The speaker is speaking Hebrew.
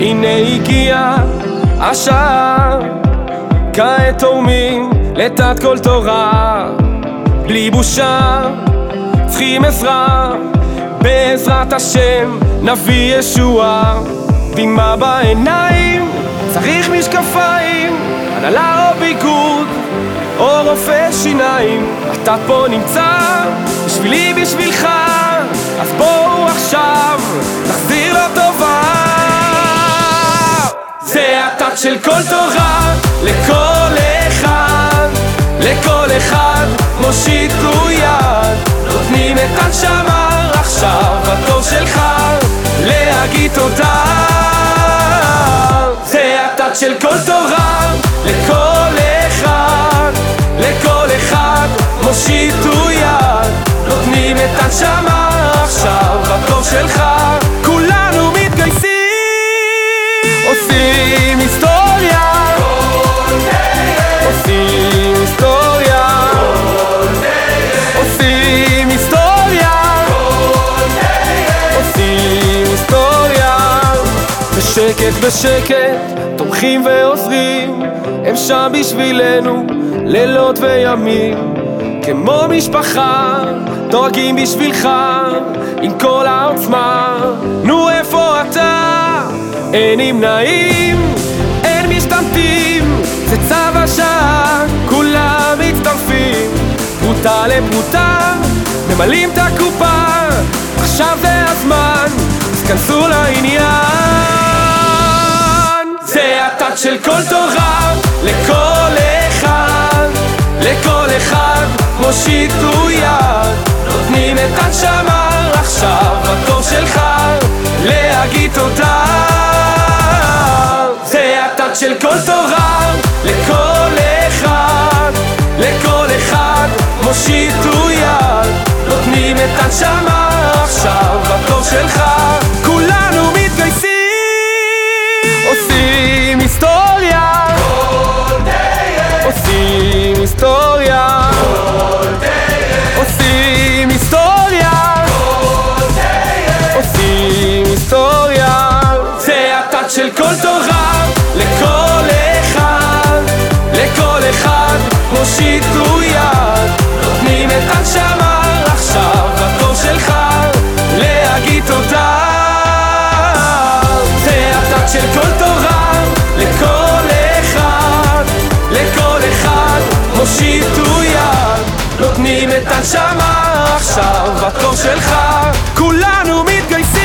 הנה הגיע השעה, כעת תורמים לתת כל תורה, בלי בושה, צריכים עזרה, בעזרת השם נביא ישועה, דמעה בעיניים, צריך משקפיים, הנהלה או ביגוד, או רופא שיניים, אתה פה נמצא, בשבילי בשבילך, אז בואו עכשיו, נחזיר של כל תורה, לכל אחד, לכל אחד מושיטו יד, נותנים את הנשמה עכשיו, התור שלך להגיד תודה. זה התת של כל תורה, בשקט בשקט, תומכים ועוזרים, הם שם בשבילנו, לילות וימים, כמו משפחה, דואגים בשבילך, עם כל העוצמה, נו איפה אתה? אין נמנעים, אין משתמטים, זה צו השעה, כולם מצטרפים, פרוטה לפרוטה, ממלאים את הקופה, עכשיו זה הזמן, אז כנסו לעניין. של כל תורה, לכל אחד, לכל אחד מושיטו יד, נותנים את הנשמה עכשיו, התור שלך להגיד תודה. זה התת של כל תורה, לכל אחד, לכל אחד מושיטו יד, נותנים את הנשמה עכשיו, התור שלך, היסטוריה, עושים היסטוריה, עושים היסטוריה, זה התת של כל תורה, לכל אחד, לכל אחד. מושיטו יד, שמה עכשיו התור שלך כולנו מתגייסים.